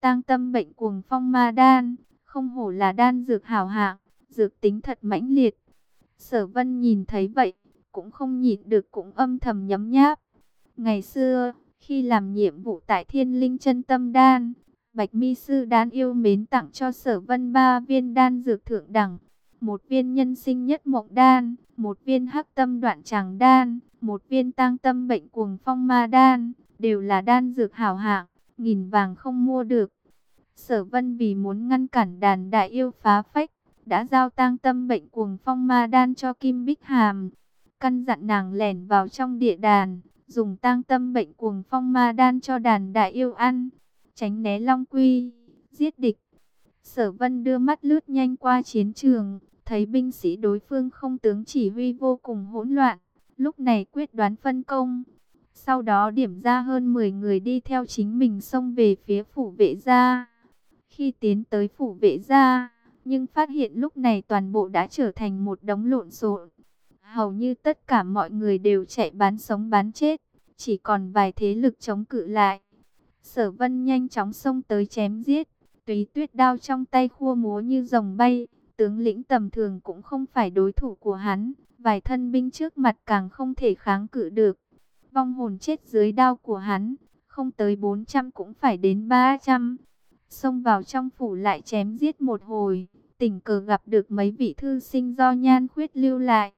Tang tâm bệnh cuồng phong ma đan, không hổ là đan dược hảo hạng, dược tính thật mãnh liệt. Sở vân nhìn thấy vậy, cũng không nhịn được cũng âm thầm nhấm nháp. Ngày xưa, khi làm nhiệm vụ tại thiên linh chân tâm đan, Bạch Mi Sư đan yêu mến tặng cho sở vân ba viên đan dược thượng đẳng. Một viên nhân sinh nhất mộng đan, một viên hắc tâm đoạn tràng đan, một viên tang tâm bệnh cuồng phong ma đan, đều là đan dược hảo hạng, nghìn vàng không mua được. Sở vân vì muốn ngăn cản đàn đại yêu phá phách, đã giao tang tâm bệnh cuồng phong ma đan cho Kim Bích Hàm. Căn dặn nàng lẻn vào trong địa đàn, dùng tang tâm bệnh cuồng phong ma đan cho đàn đại yêu ăn, tránh né long quy, giết địch. Sở vân đưa mắt lướt nhanh qua chiến trường, thấy binh sĩ đối phương không tướng chỉ huy vô cùng hỗn loạn, lúc này quyết đoán phân công. Sau đó điểm ra hơn 10 người đi theo chính mình xông về phía phủ vệ gia. Khi tiến tới phủ vệ gia, nhưng phát hiện lúc này toàn bộ đã trở thành một đống lộn xộn. Hầu như tất cả mọi người đều chạy bán sống bán chết, chỉ còn vài thế lực chống cự lại. Sở vân nhanh chóng xông tới chém giết, tùy tuyết đao trong tay khua múa như rồng bay, tướng lĩnh tầm thường cũng không phải đối thủ của hắn, vài thân binh trước mặt càng không thể kháng cự được. Vong hồn chết dưới đao của hắn, không tới 400 cũng phải đến 300. Xông vào trong phủ lại chém giết một hồi, tình cờ gặp được mấy vị thư sinh do nhan khuyết lưu lại.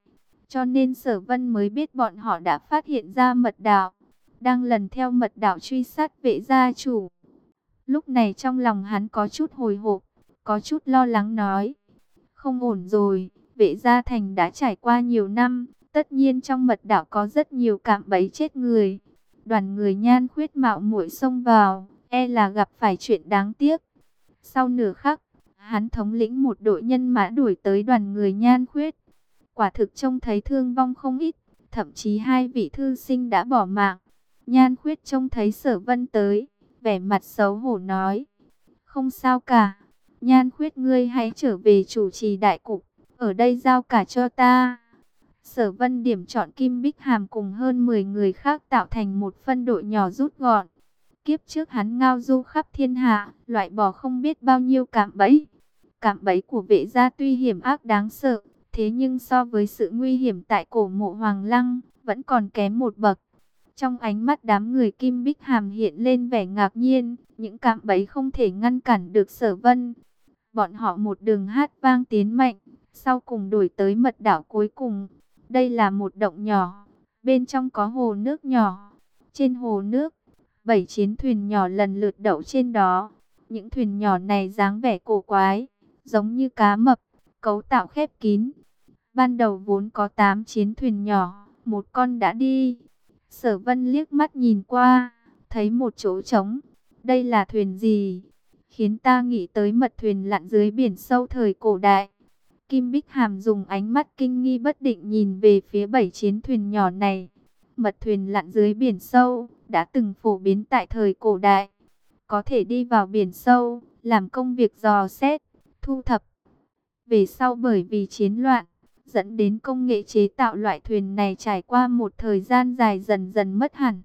Cho nên sở vân mới biết bọn họ đã phát hiện ra mật đạo, đang lần theo mật đạo truy sát vệ gia chủ. Lúc này trong lòng hắn có chút hồi hộp, có chút lo lắng nói. Không ổn rồi, vệ gia thành đã trải qua nhiều năm, tất nhiên trong mật đảo có rất nhiều cạm bẫy chết người. Đoàn người nhan khuyết mạo muội xông vào, e là gặp phải chuyện đáng tiếc. Sau nửa khắc, hắn thống lĩnh một đội nhân mã đuổi tới đoàn người nhan khuyết. Quả thực trông thấy thương vong không ít, thậm chí hai vị thư sinh đã bỏ mạng. Nhan khuyết trông thấy sở vân tới, vẻ mặt xấu hổ nói. Không sao cả, nhan khuyết ngươi hãy trở về chủ trì đại cục, ở đây giao cả cho ta. Sở vân điểm chọn Kim Bích Hàm cùng hơn 10 người khác tạo thành một phân đội nhỏ rút gọn. Kiếp trước hắn ngao du khắp thiên hạ, loại bỏ không biết bao nhiêu cạm bẫy. Cạm bẫy của vệ gia tuy hiểm ác đáng sợ, thế nhưng so với sự nguy hiểm tại cổ mộ Hoàng Lăng, vẫn còn kém một bậc. Trong ánh mắt đám người Kim Bích Hàm hiện lên vẻ ngạc nhiên, những cạm bẫy không thể ngăn cản được sở vân. Bọn họ một đường hát vang tiến mạnh, sau cùng đổi tới mật đảo cuối cùng. Đây là một động nhỏ, bên trong có hồ nước nhỏ. Trên hồ nước, bảy chiến thuyền nhỏ lần lượt đậu trên đó. Những thuyền nhỏ này dáng vẻ cổ quái, giống như cá mập, cấu tạo khép kín. Ban đầu vốn có 8 chiến thuyền nhỏ, một con đã đi. Sở vân liếc mắt nhìn qua, thấy một chỗ trống. Đây là thuyền gì? Khiến ta nghĩ tới mật thuyền lặn dưới biển sâu thời cổ đại. Kim Bích Hàm dùng ánh mắt kinh nghi bất định nhìn về phía bảy chiến thuyền nhỏ này. Mật thuyền lặn dưới biển sâu, đã từng phổ biến tại thời cổ đại. Có thể đi vào biển sâu, làm công việc dò xét, thu thập. Về sau bởi vì chiến loạn, dẫn đến công nghệ chế tạo loại thuyền này trải qua một thời gian dài dần dần mất hẳn.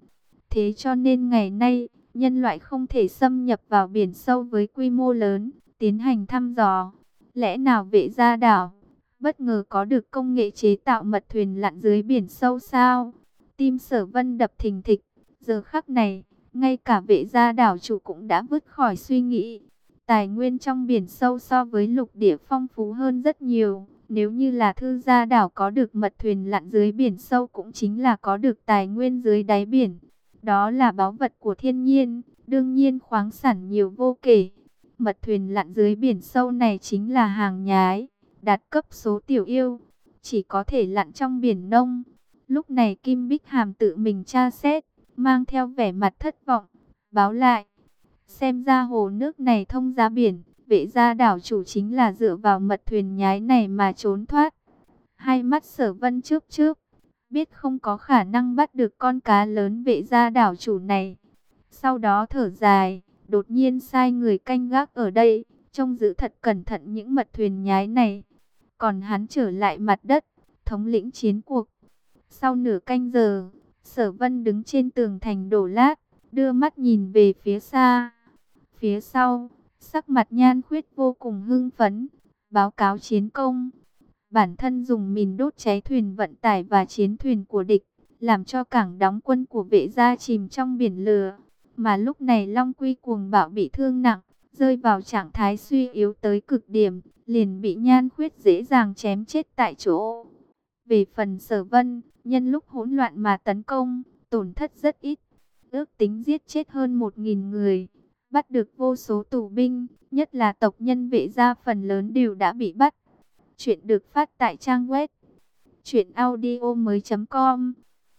Thế cho nên ngày nay, nhân loại không thể xâm nhập vào biển sâu với quy mô lớn, tiến hành thăm dò. Lẽ nào vệ gia đảo, bất ngờ có được công nghệ chế tạo mật thuyền lặn dưới biển sâu sao? Tim sở vân đập thình thịch, giờ khắc này, ngay cả vệ gia đảo chủ cũng đã vứt khỏi suy nghĩ. Tài nguyên trong biển sâu so với lục địa phong phú hơn rất nhiều. Nếu như là thư gia đảo có được mật thuyền lặn dưới biển sâu cũng chính là có được tài nguyên dưới đáy biển. Đó là báu vật của thiên nhiên, đương nhiên khoáng sản nhiều vô kể. Mật thuyền lặn dưới biển sâu này chính là hàng nhái, đạt cấp số tiểu yêu, chỉ có thể lặn trong biển nông. Lúc này Kim Bích Hàm tự mình tra xét, mang theo vẻ mặt thất vọng, báo lại. Xem ra hồ nước này thông ra biển, vệ gia đảo chủ chính là dựa vào mật thuyền nhái này mà trốn thoát. Hai mắt sở vân trước trước, biết không có khả năng bắt được con cá lớn vệ gia đảo chủ này. Sau đó thở dài, đột nhiên sai người canh gác ở đây, trông giữ thật cẩn thận những mật thuyền nhái này. Còn hắn trở lại mặt đất, thống lĩnh chiến cuộc. Sau nửa canh giờ, sở vân đứng trên tường thành đổ lát, đưa mắt nhìn về phía xa Phía sau, sắc mặt nhan khuyết vô cùng hưng phấn, báo cáo chiến công. Bản thân dùng mìn đốt cháy thuyền vận tải và chiến thuyền của địch, làm cho cảng đóng quân của vệ gia chìm trong biển lửa. Mà lúc này Long Quy cuồng bạo bị thương nặng, rơi vào trạng thái suy yếu tới cực điểm, liền bị nhan khuyết dễ dàng chém chết tại chỗ. Về phần sở vân, nhân lúc hỗn loạn mà tấn công, tổn thất rất ít, ước tính giết chết hơn 1.000 người, bắt được vô số tù binh, nhất là tộc nhân vệ gia phần lớn đều đã bị bắt. Chuyện được phát tại trang web truyện audio mới com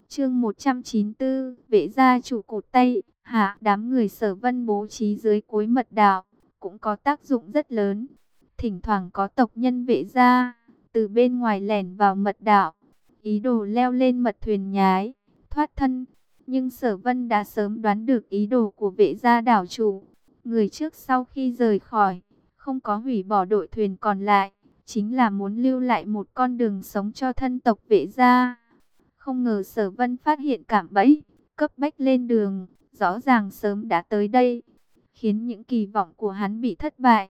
Chương 194, vệ gia chủ cột tay, hạ đám người Sở Vân bố trí dưới cuối mật đạo, cũng có tác dụng rất lớn. Thỉnh thoảng có tộc nhân vệ gia từ bên ngoài lẻn vào mật đạo, ý đồ leo lên mật thuyền nhái, thoát thân. Nhưng Sở Vân đã sớm đoán được ý đồ của vệ gia đảo chủ. Người trước sau khi rời khỏi, không có hủy bỏ đội thuyền còn lại, chính là muốn lưu lại một con đường sống cho thân tộc vệ gia. Không ngờ Sở Vân phát hiện cảm bẫy, cấp bách lên đường, rõ ràng sớm đã tới đây, khiến những kỳ vọng của hắn bị thất bại.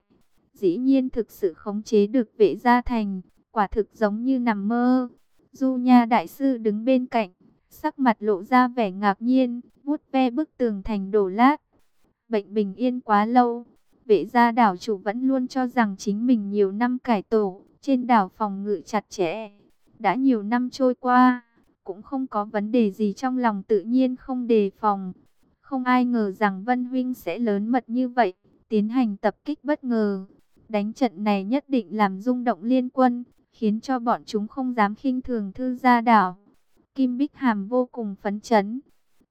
Dĩ nhiên thực sự khống chế được vệ gia thành, quả thực giống như nằm mơ. Du Nha đại sư đứng bên cạnh, sắc mặt lộ ra vẻ ngạc nhiên, vuốt ve bức tường thành đổ lát. Bệnh bình yên quá lâu, vệ gia đảo chủ vẫn luôn cho rằng chính mình nhiều năm cải tổ, trên đảo phòng ngự chặt chẽ. Đã nhiều năm trôi qua, cũng không có vấn đề gì trong lòng tự nhiên không đề phòng. Không ai ngờ rằng Vân Huynh sẽ lớn mật như vậy, tiến hành tập kích bất ngờ. Đánh trận này nhất định làm rung động liên quân, khiến cho bọn chúng không dám khinh thường thư gia đảo. Kim Bích Hàm vô cùng phấn chấn.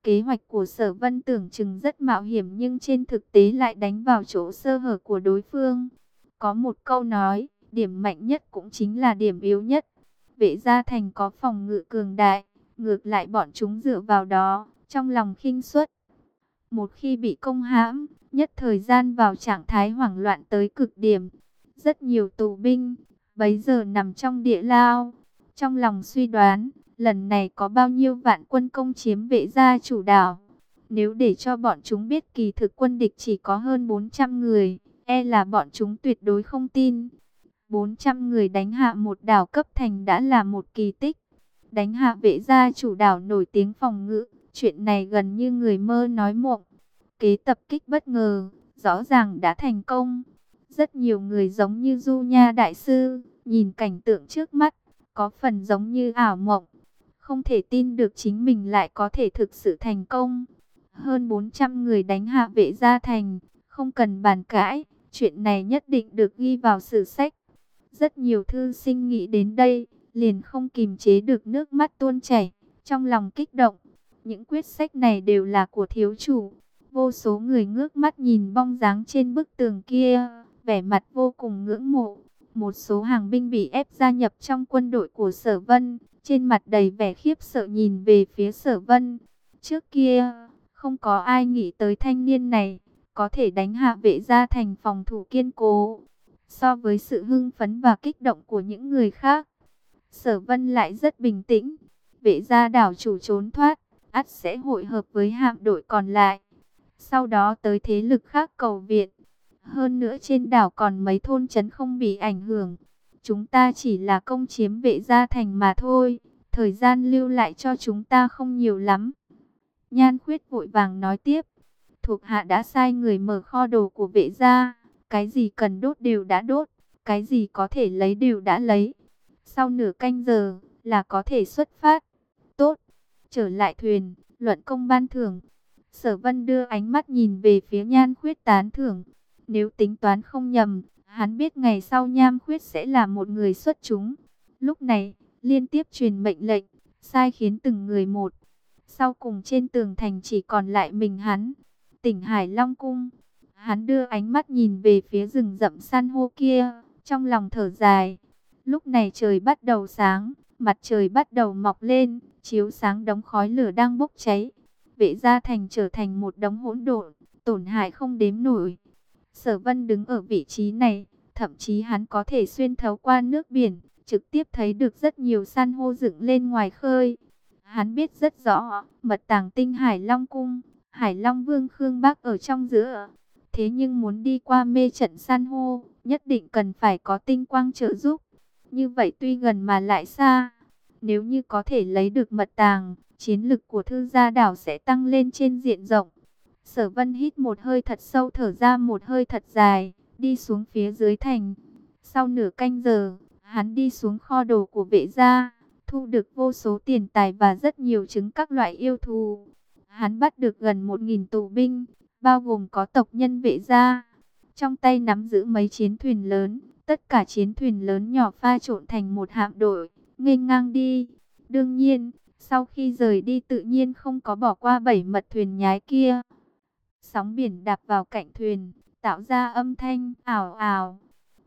Kế hoạch của sở vân tưởng chừng rất mạo hiểm nhưng trên thực tế lại đánh vào chỗ sơ hở của đối phương. Có một câu nói, điểm mạnh nhất cũng chính là điểm yếu nhất. Vệ gia thành có phòng ngự cường đại, ngược lại bọn chúng dựa vào đó, trong lòng khinh suất. Một khi bị công hãm, nhất thời gian vào trạng thái hoảng loạn tới cực điểm. Rất nhiều tù binh, bấy giờ nằm trong địa lao. Trong lòng suy đoán, lần này có bao nhiêu vạn quân công chiếm vệ gia chủ đảo. Nếu để cho bọn chúng biết kỳ thực quân địch chỉ có hơn 400 người, e là bọn chúng tuyệt đối không tin. 400 người đánh hạ một đảo cấp thành đã là một kỳ tích. Đánh hạ vệ gia chủ đảo nổi tiếng phòng ngự, chuyện này gần như người mơ nói mộng. Kế tập kích bất ngờ, rõ ràng đã thành công. Rất nhiều người giống như Du Nha Đại Sư, nhìn cảnh tượng trước mắt, có phần giống như ảo mộng. Không thể tin được chính mình lại có thể thực sự thành công. Hơn 400 người đánh hạ vệ gia thành, không cần bàn cãi, chuyện này nhất định được ghi vào sử sách. Rất nhiều thư sinh nghĩ đến đây, liền không kìm chế được nước mắt tuôn chảy, trong lòng kích động. Những quyết sách này đều là của thiếu chủ. Vô số người ngước mắt nhìn bong dáng trên bức tường kia, vẻ mặt vô cùng ngưỡng mộ. Một số hàng binh bị ép gia nhập trong quân đội của Sở Vân, trên mặt đầy vẻ khiếp sợ nhìn về phía Sở Vân. Trước kia, không có ai nghĩ tới thanh niên này có thể đánh hạ vệ gia thành phòng thủ kiên cố. So với sự hưng phấn và kích động của những người khác, Sở Vân lại rất bình tĩnh. Vệ gia đảo chủ trốn thoát, ắt sẽ hội hợp với hạm đội còn lại. Sau đó tới thế lực khác cầu viện. Hơn nữa trên đảo còn mấy thôn trấn không bị ảnh hưởng. Chúng ta chỉ là công chiếm vệ gia thành mà thôi. Thời gian lưu lại cho chúng ta không nhiều lắm. Nhan khuyết vội vàng nói tiếp. Thuộc hạ đã sai người mở kho đồ của vệ gia. Cái gì cần đốt đều đã đốt. Cái gì có thể lấy đều đã lấy. Sau nửa canh giờ là có thể xuất phát. Trở lại thuyền. Luận công ban thưởng. Sở vân đưa ánh mắt nhìn về phía nhan khuyết tán thưởng. Nếu tính toán không nhầm, hắn biết ngày sau Nham Khuyết sẽ là một người xuất chúng. Lúc này, liên tiếp truyền mệnh lệnh, sai khiến từng người một. Sau cùng trên tường thành chỉ còn lại mình hắn. Tỉnh Hải Long Cung. Hắn đưa ánh mắt nhìn về phía rừng rậm san hô kia, trong lòng thở dài. Lúc này trời bắt đầu sáng, mặt trời bắt đầu mọc lên, chiếu sáng đống khói lửa đang bốc cháy. Vệ gia thành trở thành một đống hỗn độn, tổn hại không đếm nổi. Sở Vân đứng ở vị trí này, thậm chí hắn có thể xuyên thấu qua nước biển, trực tiếp thấy được rất nhiều san hô dựng lên ngoài khơi. Hắn biết rất rõ, mật tàng tinh Hải Long Cung, Hải Long Vương Khương Bắc ở trong giữa. Thế nhưng muốn đi qua mê trận san hô, nhất định cần phải có tinh quang trợ giúp. Như vậy tuy gần mà lại xa. Nếu như có thể lấy được mật tàng, chiến lực của thư gia đảo sẽ tăng lên trên diện rộng. Sở vân hít một hơi thật sâu thở ra một hơi thật dài, đi xuống phía dưới thành. Sau nửa canh giờ, hắn đi xuống kho đồ của vệ gia, thu được vô số tiền tài và rất nhiều trứng các loại yêu thù. Hắn bắt được gần một nghìn tù binh, bao gồm có tộc nhân vệ gia. Trong tay nắm giữ mấy chiến thuyền lớn, tất cả chiến thuyền lớn nhỏ pha trộn thành một hạm đội, nghênh ngang đi. Đương nhiên, sau khi rời đi tự nhiên không có bỏ qua bảy mật thuyền nhái kia. Sóng biển đạp vào cạnh thuyền, tạo ra âm thanh ảo ảo.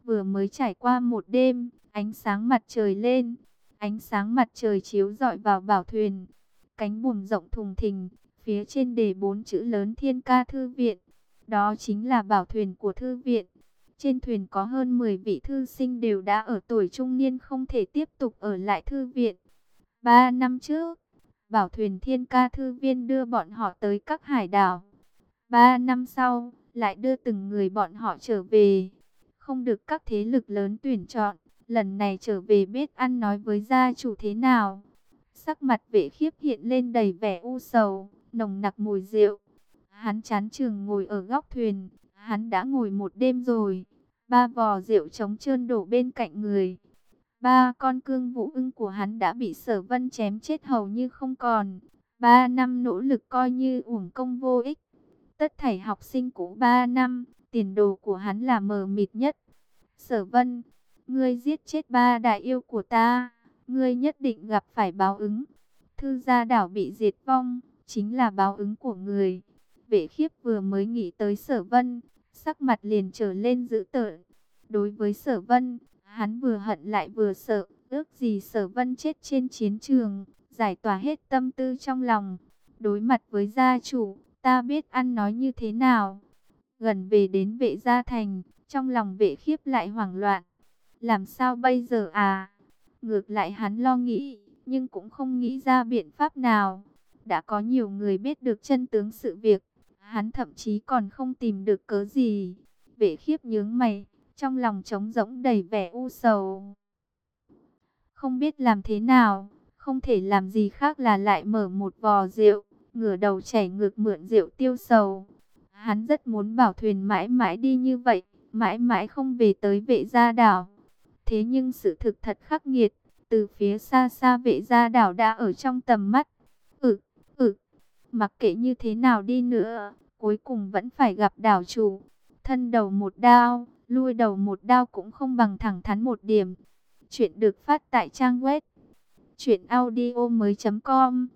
Vừa mới trải qua một đêm, ánh sáng mặt trời lên, ánh sáng mặt trời chiếu rọi vào bảo thuyền. Cánh buồm rộng thùng thình, phía trên đề bốn chữ lớn Thiên Ca Thư Viện. Đó chính là bảo thuyền của thư viện. Trên thuyền có hơn 10 vị thư sinh đều đã ở tuổi trung niên không thể tiếp tục ở lại thư viện. Ba năm trước, bảo thuyền Thiên Ca Thư Viên đưa bọn họ tới các hải đảo. Ba năm sau, lại đưa từng người bọn họ trở về. Không được các thế lực lớn tuyển chọn, lần này trở về biết ăn nói với gia chủ thế nào. Sắc mặt vệ khiếp hiện lên đầy vẻ u sầu, nồng nặc mùi rượu. Hắn chán trường ngồi ở góc thuyền, hắn đã ngồi một đêm rồi. Ba vò rượu trống trơn đổ bên cạnh người. Ba con cương vũ ưng của hắn đã bị sở vân chém chết hầu như không còn. Ba năm nỗ lực coi như uổng công vô ích. Tất thảy học sinh cũ ba năm, tiền đồ của hắn là mờ mịt nhất. Sở vân, ngươi giết chết ba đại yêu của ta, ngươi nhất định gặp phải báo ứng. Thư gia đảo bị diệt vong, chính là báo ứng của người. Vệ khiếp vừa mới nghĩ tới sở vân, sắc mặt liền trở lên dữ tợn. Đối với sở vân, hắn vừa hận lại vừa sợ, ước gì sở vân chết trên chiến trường, giải tỏa hết tâm tư trong lòng. Đối mặt với gia chủ, ta biết ăn nói như thế nào. Gần về đến vệ gia thành, trong lòng vệ khiếp lại hoảng loạn. Làm sao bây giờ à? Ngược lại hắn lo nghĩ, nhưng cũng không nghĩ ra biện pháp nào. Đã có nhiều người biết được chân tướng sự việc, hắn thậm chí còn không tìm được cớ gì. Vệ khiếp nhướng mày, trong lòng trống rỗng đầy vẻ u sầu. Không biết làm thế nào, không thể làm gì khác là lại mở một vò rượu, ngửa đầu chảy ngược mượn rượu tiêu sầu. Hắn rất muốn bảo thuyền mãi mãi đi như vậy, mãi mãi không về tới vệ gia đảo. Thế nhưng sự thực thật khắc nghiệt, từ phía xa xa vệ gia đảo đã ở trong tầm mắt. Ừ, ừ, mặc kệ như thế nào đi nữa, cuối cùng vẫn phải gặp đảo chủ. Thân đầu một đao, lui đầu một đao cũng không bằng thẳng thắn một điểm. Chuyện được phát tại trang web audio mới com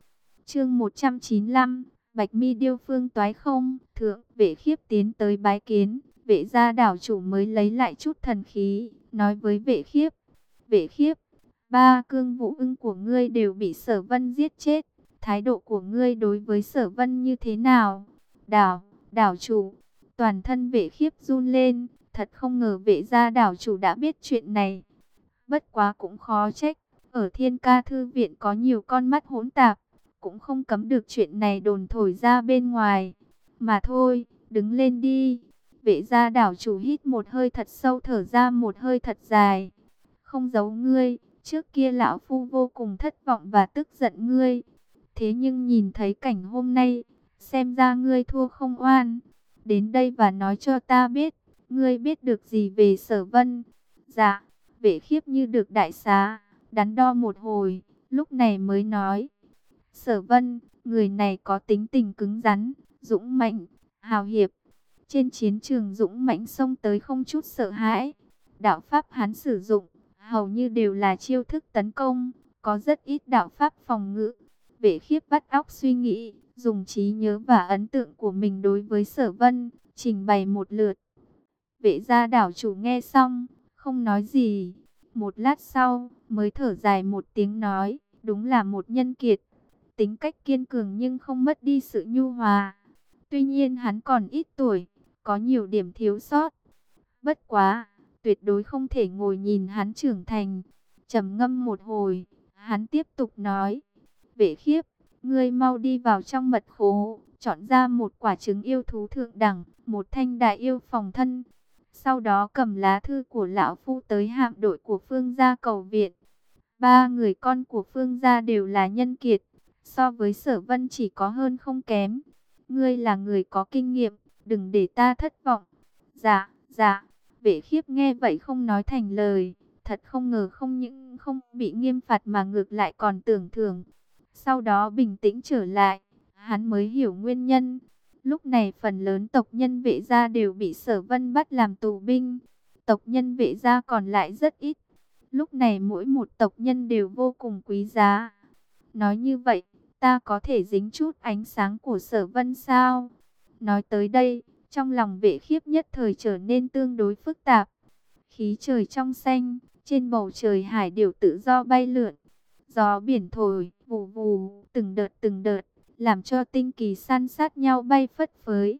Chương 195, Bạch Mi điêu phương toái không, thượng, vệ khiếp tiến tới bái kiến, vệ gia đảo chủ mới lấy lại chút thần khí, nói với vệ khiếp. Vệ khiếp, ba cương vũ ưng của ngươi đều bị sở vân giết chết, thái độ của ngươi đối với sở vân như thế nào? Đảo, đảo chủ, toàn thân vệ khiếp run lên, thật không ngờ vệ gia đảo chủ đã biết chuyện này. Bất quá cũng khó trách, ở thiên ca thư viện có nhiều con mắt hỗn tạp, cũng không cấm được chuyện này đồn thổi ra bên ngoài. Mà thôi, đứng lên đi. Vệ gia đảo chủ hít một hơi thật sâu thở ra một hơi thật dài. Không giấu ngươi, trước kia lão phu vô cùng thất vọng và tức giận ngươi. Thế nhưng nhìn thấy cảnh hôm nay, xem ra ngươi thua không oan. Đến đây và nói cho ta biết, ngươi biết được gì về sở vân. Dạ, vệ khiếp như được đại xá, đắn đo một hồi, lúc này mới nói. Sở vân, người này có tính tình cứng rắn, dũng mạnh, hào hiệp. Trên chiến trường dũng mãnh xông tới không chút sợ hãi. Đạo pháp hắn sử dụng, hầu như đều là chiêu thức tấn công, có rất ít đạo pháp phòng ngự. Vệ khiếp bắt óc suy nghĩ, dùng trí nhớ và ấn tượng của mình đối với sở vân, trình bày một lượt. Vệ gia đảo chủ nghe xong, không nói gì. Một lát sau, mới thở dài một tiếng nói, đúng là một nhân kiệt. Tính cách kiên cường nhưng không mất đi sự nhu hòa. Tuy nhiên hắn còn ít tuổi, có nhiều điểm thiếu sót. Bất quá, tuyệt đối không thể ngồi nhìn hắn trưởng thành. trầm ngâm một hồi, hắn tiếp tục nói, vệ khiếp, ngươi mau đi vào trong mật khố, chọn ra một quả trứng yêu thú thượng đẳng, một thanh đại yêu phòng thân. Sau đó cầm lá thư của lão phu tới hạm đội của phương gia cầu viện. Ba người con của phương gia đều là nhân kiệt, so với sở vân chỉ có hơn không kém. Ngươi là người có kinh nghiệm, đừng để ta thất vọng. Dạ, dạ, vệ khiếp nghe vậy không nói thành lời. Thật không ngờ không những không bị nghiêm phạt mà ngược lại còn tưởng thưởng. Sau đó bình tĩnh trở lại, hắn mới hiểu nguyên nhân. Lúc này phần lớn tộc nhân vệ gia đều bị sở vân bắt làm tù binh. Tộc nhân vệ gia còn lại rất ít. Lúc này mỗi một tộc nhân đều vô cùng quý giá. Nói như vậy, ta có thể dính chút ánh sáng của sở vân sao? Nói tới đây, trong lòng vệ khiếp nhất thời trở nên tương đối phức tạp. Khí trời trong xanh, trên bầu trời hải điều tự do bay lượn. Gió biển thổi, vù vù, từng đợt từng đợt, làm cho tinh kỳ săn sát nhau bay phất phới.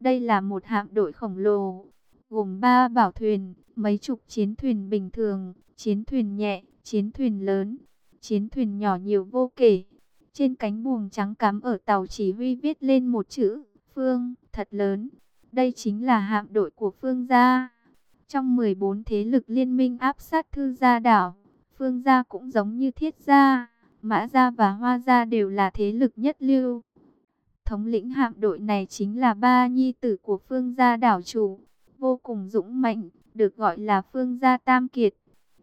Đây là một hạm đội khổng lồ, gồm ba bảo thuyền, mấy chục chiến thuyền bình thường, chiến thuyền nhẹ, chiến thuyền lớn, chiến thuyền nhỏ nhiều vô kể. Trên cánh buồng trắng cắm ở tàu chỉ huy viết lên một chữ, Phương, thật lớn. Đây chính là hạm đội của Phương gia. Trong 14 thế lực liên minh áp sát thư gia đảo, Phương gia cũng giống như thiết gia, mã gia và hoa gia đều là thế lực nhất lưu. Thống lĩnh hạm đội này chính là ba nhi tử của Phương gia đảo chủ, vô cùng dũng mạnh, được gọi là Phương gia tam kiệt.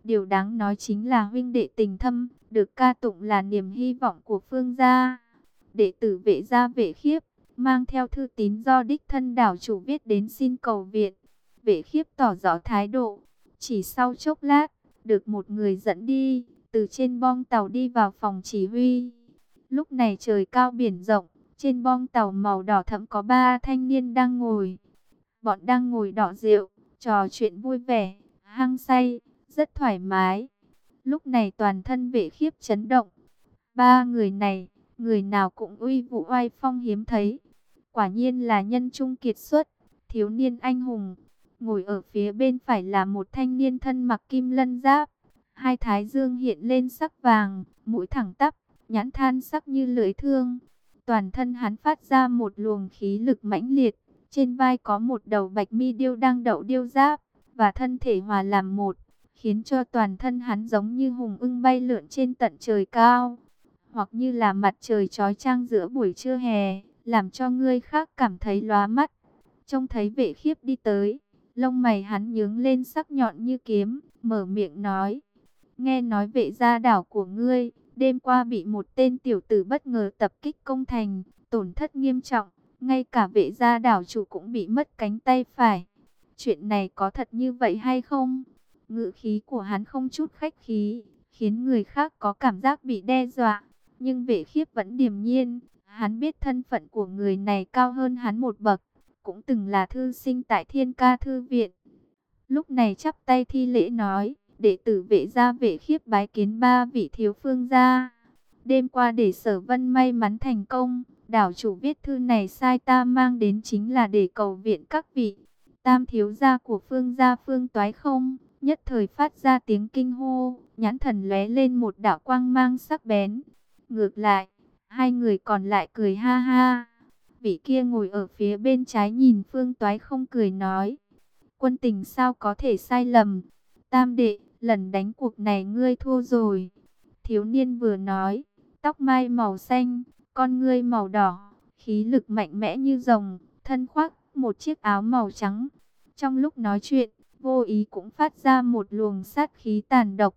Điều đáng nói chính là huynh đệ tình thâm, được ca tụng là niềm hy vọng của Phương gia. Đệ tử vệ gia vệ khiếp, mang theo thư tín do đích thân đảo chủ viết đến xin cầu viện. Vệ khiếp tỏ rõ thái độ, chỉ sau chốc lát, được một người dẫn đi, từ trên bong tàu đi vào phòng chỉ huy. Lúc này trời cao biển rộng, trên bong tàu màu đỏ thẫm có ba thanh niên đang ngồi. Bọn đang ngồi đỏ rượu, trò chuyện vui vẻ, hăng say, rất thoải mái. Lúc này toàn thân vệ khiếp chấn động. Ba người này, người nào cũng uy vũ oai phong hiếm thấy. Quả nhiên là nhân trung kiệt xuất, thiếu niên anh hùng. Ngồi ở phía bên phải là một thanh niên thân mặc kim lân giáp. Hai thái dương hiện lên sắc vàng, mũi thẳng tắp, nhãn than sắc như lưỡi thương. Toàn thân hắn phát ra một luồng khí lực mãnh liệt. Trên vai có một đầu bạch mi điêu đang đậu điêu giáp, và thân thể hòa làm một, khiến cho toàn thân hắn giống như hùng ưng bay lượn trên tận trời cao, hoặc như là mặt trời trói trang giữa buổi trưa hè, làm cho người khác cảm thấy lóa mắt. Trông thấy vệ khiếp đi tới, lông mày hắn nhướng lên sắc nhọn như kiếm, mở miệng nói. Nghe nói vệ gia đảo của ngươi, đêm qua bị một tên tiểu tử bất ngờ tập kích công thành, tổn thất nghiêm trọng, ngay cả vệ gia đảo chủ cũng bị mất cánh tay phải. Chuyện này có thật như vậy hay không? Ngự khí của hắn không chút khách khí, khiến người khác có cảm giác bị đe dọa. Nhưng vệ khiếp vẫn điềm nhiên, hắn biết thân phận của người này cao hơn hắn một bậc, cũng từng là thư sinh tại thiên ca thư viện. Lúc này chắp tay thi lễ nói, đệ tử vệ gia vệ khiếp bái kiến ba vị thiếu phương gia. Đêm qua để sở vân may mắn thành công, đảo chủ viết thư này sai ta mang đến chính là để cầu viện các vị. Tam thiếu gia của phương gia phương toái không, nhất thời phát ra tiếng kinh hô, nhãn thần lóe lên một đạo quang mang sắc bén. Ngược lại, hai người còn lại cười ha ha. Vị kia ngồi ở phía bên trái nhìn phương toái không cười nói. Quân tình sao có thể sai lầm. Tam đệ, lần đánh cuộc này ngươi thua rồi. Thiếu niên vừa nói, tóc mai màu xanh, con ngươi màu đỏ, khí lực mạnh mẽ như rồng, thân khoác một chiếc áo màu trắng. Trong lúc nói chuyện, vô ý cũng phát ra một luồng sát khí tàn độc.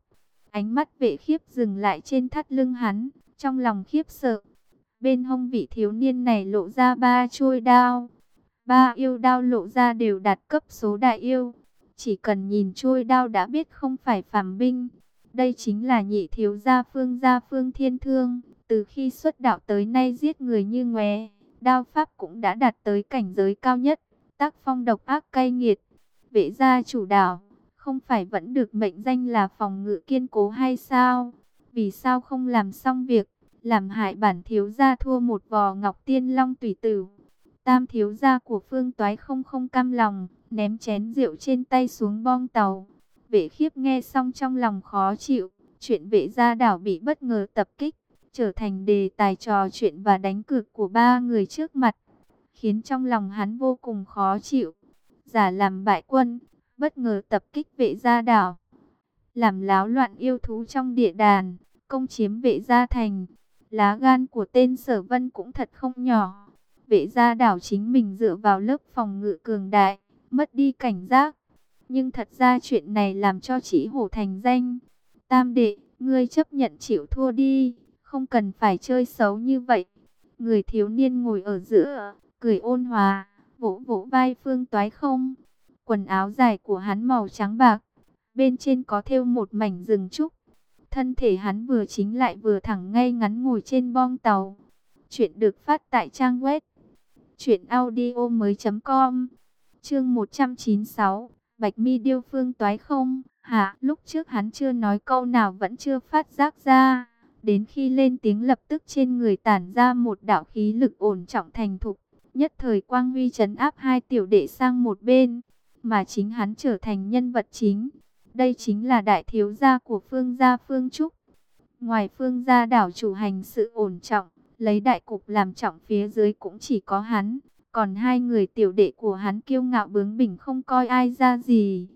Ánh mắt vệ khiếp dừng lại trên thắt lưng hắn, trong lòng khiếp sợ. Bên hông vị thiếu niên này lộ ra ba chuôi đao. Ba yêu đao lộ ra đều đạt cấp số đại yêu. Chỉ cần nhìn trôi đao đã biết không phải phàm binh. Đây chính là nhị thiếu gia phương gia phương thiên thương. Từ khi xuất đạo tới nay giết người như ngoé. Đao pháp cũng đã đạt tới cảnh giới cao nhất. Tác phong độc ác cay nghiệt. Vệ gia chủ đạo. Không phải vẫn được mệnh danh là phòng ngự kiên cố hay sao? Vì sao không làm xong việc? Làm hại bản thiếu gia thua một vò ngọc tiên long tùy tử. Tam thiếu gia của phương toái không không cam lòng, ném chén rượu trên tay xuống bong tàu. Vệ khiếp nghe xong trong lòng khó chịu, chuyện vệ gia đảo bị bất ngờ tập kích, trở thành đề tài trò chuyện và đánh cược của ba người trước mặt. khiến trong lòng hắn vô cùng khó chịu. Giả làm bại quân, bất ngờ tập kích vệ gia đảo, làm láo loạn yêu thú trong địa đàn, công chiếm vệ gia thành. Lá gan của tên sở vân cũng thật không nhỏ. Vệ gia đảo chính mình dựa vào lớp phòng ngự cường đại, mất đi cảnh giác. Nhưng thật ra chuyện này làm cho chỉ hổ thành danh. Tam đệ, ngươi chấp nhận chịu thua đi, không cần phải chơi xấu như vậy. Người thiếu niên ngồi ở giữa, cười ôn hòa, vỗ vỗ vai phương toái không. Quần áo dài của hắn màu trắng bạc, bên trên có thêu một mảnh rừng trúc. Thân thể hắn vừa chính lại vừa thẳng ngay ngắn ngồi trên bong tàu. Chuyện được phát tại trang web chuyện audio mới com Chương 196, Bạch Mi điêu phương toái không? Hả, lúc trước hắn chưa nói câu nào vẫn chưa phát giác ra. Đến khi lên tiếng lập tức trên người tản ra một đạo khí lực ổn trọng thành thục. Nhất thời quang huy trấn áp hai tiểu đệ sang một bên. Mà chính hắn trở thành nhân vật chính. Đây chính là đại thiếu gia của phương gia phương Trúc. Ngoài phương gia đảo chủ hành sự ổn trọng, lấy đại cục làm trọng phía dưới cũng chỉ có hắn. Còn hai người tiểu đệ của hắn kiêu ngạo bướng bỉnh không coi ai ra gì.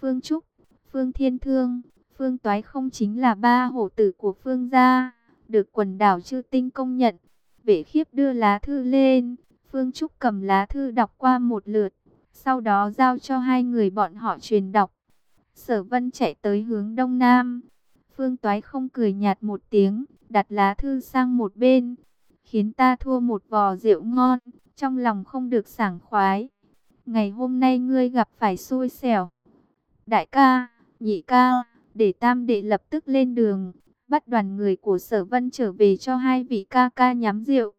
Phương Trúc, Phương Thiên Thương, Phương Toái không chính là ba hổ tử của Phương gia, được quần đảo chư tinh công nhận. Vệ khiếp đưa lá thư lên, Phương Trúc cầm lá thư đọc qua một lượt, sau đó giao cho hai người bọn họ truyền đọc. Sở Vân chạy tới hướng đông nam. Phương Toái không cười nhạt một tiếng, đặt lá thư sang một bên, khiến ta thua một vò rượu ngon, trong lòng không được sảng khoái. Ngày hôm nay ngươi gặp phải xui xẻo. Đại ca, nhị ca, để tam đệ lập tức lên đường, bắt đoàn người của sở vân trở về cho hai vị ca ca nhắm rượu.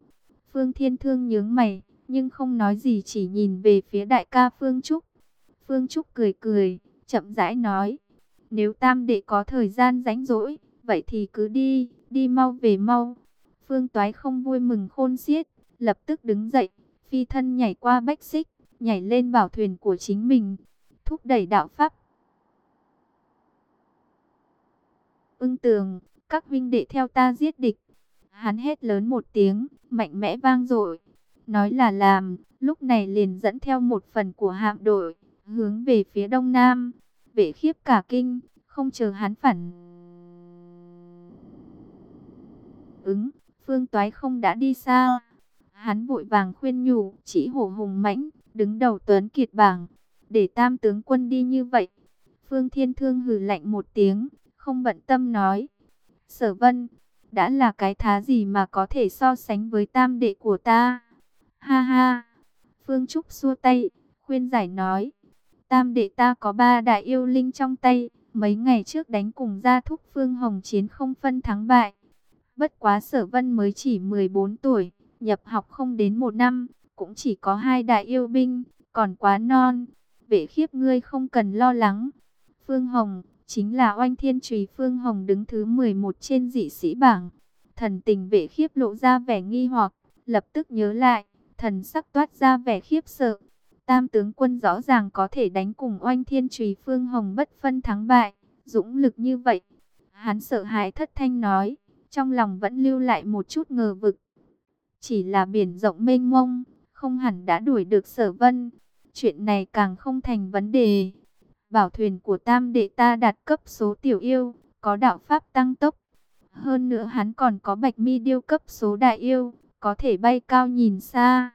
Phương Thiên Thương nhướng mày, nhưng không nói gì chỉ nhìn về phía đại ca Phương Trúc. Phương Trúc cười cười, chậm rãi nói, nếu tam đệ có thời gian rảnh rỗi, vậy thì cứ đi, đi mau về mau. Phương Toái không vui mừng khôn xiết, lập tức đứng dậy, phi thân nhảy qua bách xích, nhảy lên bảo thuyền của chính mình, thúc đẩy đạo pháp. Ưng tường, các huynh đệ theo ta giết địch. Hắn hét lớn một tiếng, mạnh mẽ vang dội. Nói là làm, lúc này liền dẫn theo một phần của hạm đội, hướng về phía đông nam. Vệ khiếp cả kinh, không chờ hắn phản. Ứng, phương toái không đã đi xa. Hắn vội vàng khuyên nhủ, chỉ hổ hùng mãnh, đứng đầu tuấn kiệt bảng, để tam tướng quân đi như vậy. Phương Thiên Thương hừ lạnh một tiếng, không bận tâm nói. Sở vân, đã là cái thá gì mà có thể so sánh với tam đệ của ta? Ha ha! Phương Trúc xua tay, khuyên giải nói. Tam đệ ta có ba đại yêu linh trong tay, mấy ngày trước đánh cùng gia thúc Phương Hồng chiến không phân thắng bại. Bất quá sở vân mới chỉ 14 tuổi, nhập học không đến một năm, cũng chỉ có hai đại yêu binh, còn quá non. Vệ khiếp ngươi không cần lo lắng. Phương Hồng, chính là oanh thiên trùy Phương Hồng đứng thứ 11 trên dị sĩ bảng. Thần tình vệ khiếp lộ ra vẻ nghi hoặc, lập tức nhớ lại, thần sắc toát ra vẻ khiếp sợ. Tam tướng quân rõ ràng có thể đánh cùng oanh thiên trùy Phương Hồng bất phân thắng bại, dũng lực như vậy. Hắn sợ hãi thất thanh nói, trong lòng vẫn lưu lại một chút ngờ vực. Chỉ là biển rộng mênh mông, không hẳn đã đuổi được sở vân. Chuyện này càng không thành vấn đề. Bảo thuyền của tam đệ ta đạt cấp số tiểu yêu, có đạo pháp tăng tốc. Hơn nữa hắn còn có bạch mi điêu cấp số đại yêu, có thể bay cao nhìn xa.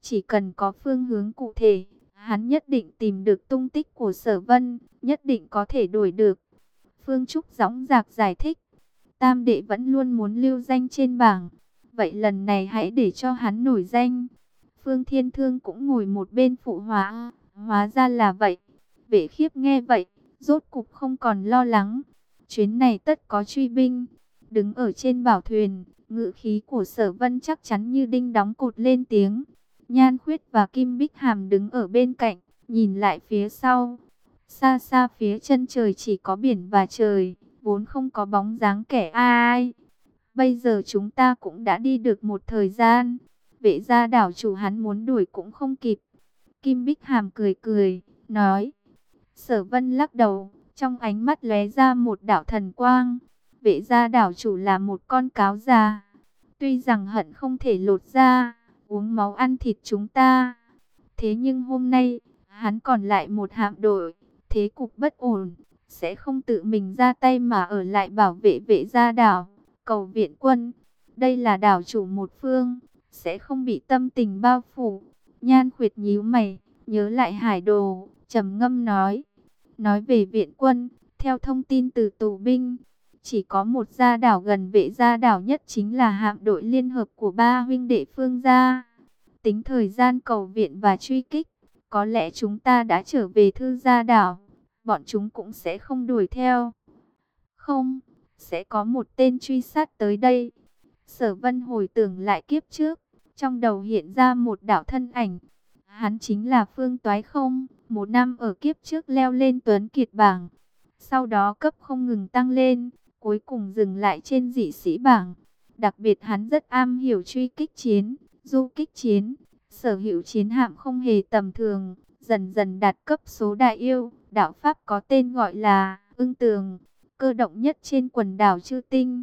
Chỉ cần có phương hướng cụ thể, hắn nhất định tìm được tung tích của sở vân, nhất định có thể đuổi được. Phương Trúc gióng giạc giải thích, tam đệ vẫn luôn muốn lưu danh trên bảng, vậy lần này hãy để cho hắn nổi danh. Phương Thiên Thương cũng ngồi một bên phụ hóa, hóa ra là vậy. Vệ khiếp nghe vậy, rốt cục không còn lo lắng. Chuyến này tất có truy binh. Đứng ở trên bảo thuyền, ngự khí của sở vân chắc chắn như đinh đóng cột lên tiếng. Nhan khuyết và Kim Bích Hàm đứng ở bên cạnh, nhìn lại phía sau. Xa xa phía chân trời chỉ có biển và trời, vốn không có bóng dáng kẻ ai. Bây giờ chúng ta cũng đã đi được một thời gian. Vệ gia đảo chủ hắn muốn đuổi cũng không kịp. Kim Bích Hàm cười cười, nói. Sở vân lắc đầu, trong ánh mắt lóe ra một đạo thần quang. Vệ gia đảo chủ là một con cáo già. Tuy rằng hận không thể lột ra, uống máu ăn thịt chúng ta. Thế nhưng hôm nay, hắn còn lại một hạm đội, thế cục bất ổn, sẽ không tự mình ra tay mà ở lại bảo vệ vệ gia đảo, cầu viện quân. Đây là đảo chủ một phương, sẽ không bị tâm tình bao phủ. Nhan khuyệt nhíu mày, nhớ lại hải đồ, trầm ngâm nói. Nói về viện quân, theo thông tin từ tù binh, chỉ có một gia đảo gần vệ gia đảo nhất chính là hạm đội liên hợp của ba huynh đệ phương gia. Tính thời gian cầu viện và truy kích, có lẽ chúng ta đã trở về thư gia đảo, bọn chúng cũng sẽ không đuổi theo. Không, sẽ có một tên truy sát tới đây. Sở vân hồi tưởng lại kiếp trước, trong đầu hiện ra một đạo thân ảnh. Hắn chính là Phương Toái không, một năm ở kiếp trước leo lên tuấn kiệt bảng. Sau đó cấp không ngừng tăng lên, cuối cùng dừng lại trên dị sĩ bảng. Đặc biệt hắn rất am hiểu truy kích chiến, du kích chiến, sở hữu chiến hạm không hề tầm thường, dần dần đạt cấp số đại yêu. Đạo Pháp có tên gọi là ưng tường, cơ động nhất trên quần đảo Chư Tinh.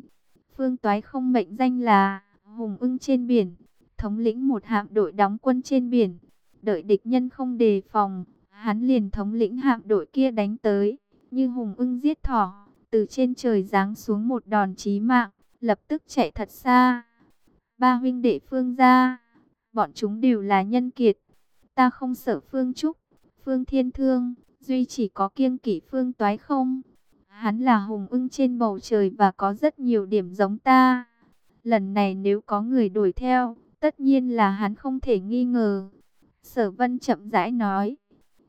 Phương Toái không mệnh danh là hùng ưng trên biển, thống lĩnh một hạm đội đóng quân trên biển. Đợi địch nhân không đề phòng, hắn liền thống lĩnh hạm đội kia đánh tới, như hùng ưng giết thỏ, từ trên trời giáng xuống một đòn chí mạng, lập tức chạy thật xa. Ba huynh đệ Phương gia, bọn chúng đều là nhân kiệt. Ta không sợ Phương Trúc, Phương Thiên Thương, duy chỉ có kiêng kỷ Phương Toái không. Hắn là hùng ưng trên bầu trời và có rất nhiều điểm giống ta. Lần này nếu có người đuổi theo, tất nhiên là hắn không thể nghi ngờ. Sở Vân chậm rãi nói.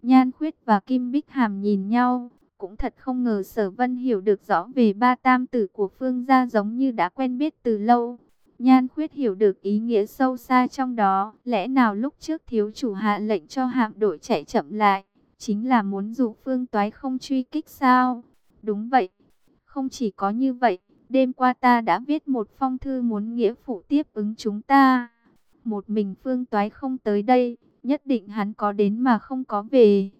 Nhan Khuyết và Kim Bích Hàm nhìn nhau, cũng thật không ngờ Sở Vân hiểu được rõ về ba tam tử của Phương gia giống như đã quen biết từ lâu. Nhan Khuyết hiểu được ý nghĩa sâu xa trong đó, lẽ nào lúc trước thiếu chủ hạ lệnh cho hạm đội chạy chậm lại, chính là muốn dụ Phương Toái không truy kích sao? Đúng vậy. Không chỉ có như vậy, đêm qua ta đã viết một phong thư muốn nghĩa phụ tiếp ứng chúng ta. Một mình Phương Toái không tới đây, nhất định hắn có đến mà không có về.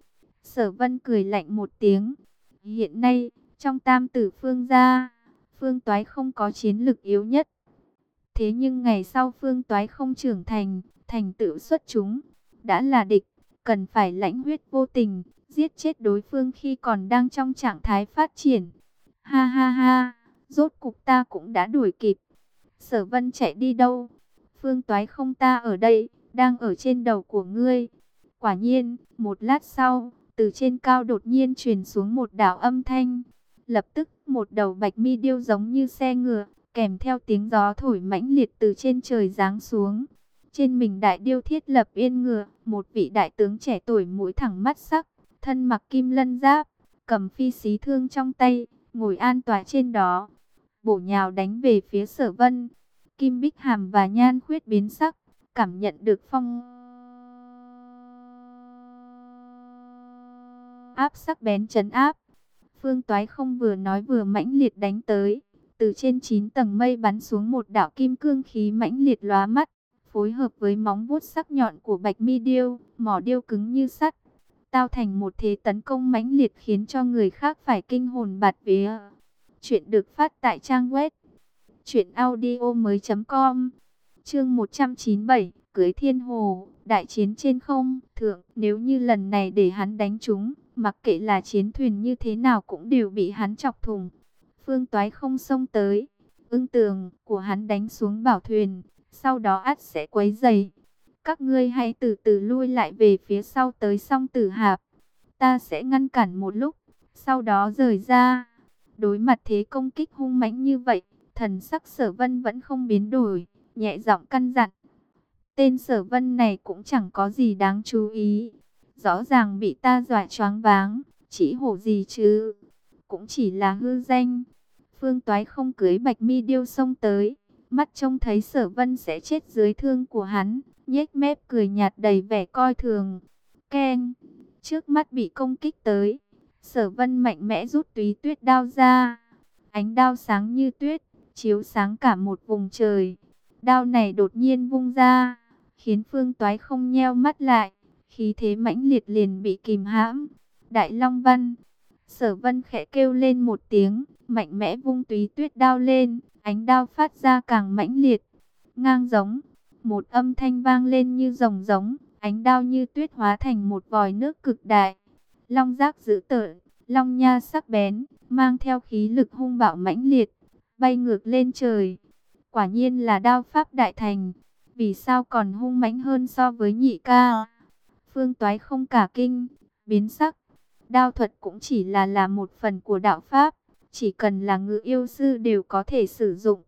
Sở Vân cười lạnh một tiếng. Hiện nay, trong tam tử Phương gia, Phương Toái không có chiến lực yếu nhất. Thế nhưng ngày sau Phương Toái không trưởng thành, thành tựu xuất chúng, đã là địch, cần phải lãnh huyết vô tình, giết chết đối phương khi còn đang trong trạng thái phát triển. Ha ha ha, rốt cục ta cũng đã đuổi kịp. Sở vân chạy đi đâu? Phương toái không ta ở đây, đang ở trên đầu của ngươi. Quả nhiên, một lát sau, từ trên cao đột nhiên truyền xuống một đạo âm thanh. Lập tức, một đầu bạch mi điêu giống như xe ngựa, kèm theo tiếng gió thổi mãnh liệt từ trên trời giáng xuống. Trên mình đại điêu thiết lập yên ngựa, một vị đại tướng trẻ tuổi mũi thẳng mắt sắc, thân mặc kim lân giáp, cầm phi xí thương trong tay, ngồi an tòa trên đó. Bổ nhào đánh về phía sở vân. Kim Bích Hàm và Nhan Khuyết biến sắc, cảm nhận được phong áp sắc bén chấn áp. Phương Toái không vừa nói vừa mãnh liệt đánh tới, từ trên 9 tầng mây bắn xuống một đạo kim cương khí mãnh liệt lóa mắt, phối hợp với móng vuốt sắc nhọn của Bạch Mi Điêu, mỏ điêu cứng như sắt, tao thành một thế tấn công mãnh liệt khiến cho người khác phải kinh hồn bạt vía. Chuyện được phát tại trang web truyệnaudiomoi.com. Chương 197, cưới Thiên Hồ, đại chiến trên không, thượng, nếu như lần này để hắn đánh chúng, mặc kệ là chiến thuyền như thế nào cũng đều bị hắn chọc thủng. Phương Toái không xông tới, ưng tường của hắn đánh xuống bảo thuyền, sau đó ắt sẽ quấy dày. Các ngươi hãy từ từ lui lại về phía sau tới song tử hạp. Ta sẽ ngăn cản một lúc, sau đó rời ra. Đối mặt thế công kích hung mãnh như vậy, thần sắc sở vân vẫn không biến đổi, nhẹ giọng căn dặn. Tên sở vân này cũng chẳng có gì đáng chú ý. Rõ ràng bị ta dọa choáng váng, chỉ hổ gì chứ. Cũng chỉ là hư danh. Phương Toái không cưới Bạch Mi Điêu xông tới, mắt trông thấy Sở Vân sẽ chết dưới thương của hắn, nhếch mép cười nhạt đầy vẻ coi thường. Keng, trước mắt bị công kích tới, Sở Vân mạnh mẽ rút túy tuyết đao ra, ánh đao sáng như tuyết, chiếu sáng cả một vùng trời. Đao này đột nhiên vung ra, khiến Phương Toái không nheo mắt lại, khí thế mãnh liệt liền bị kìm hãm. Đại Long Văn, Sở Vân khẽ kêu lên một tiếng, mạnh mẽ vung túy tuyết đao lên, ánh đao phát ra càng mãnh liệt, ngang giống. một âm thanh vang lên như rồng giống, ánh đao như tuyết hóa thành một vòi nước cực đại. Long giác dữ tợn, long nha sắc bén, mang theo khí lực hung bạo mãnh liệt, bay ngược lên trời. Quả nhiên là đao pháp đại thành, vì sao còn hung mãnh hơn so với nhị ca? Phương Toái không cả kinh, biến sắc. Đao thuật cũng chỉ là là một phần của đạo pháp, chỉ cần là ngự yêu sư đều có thể sử dụng.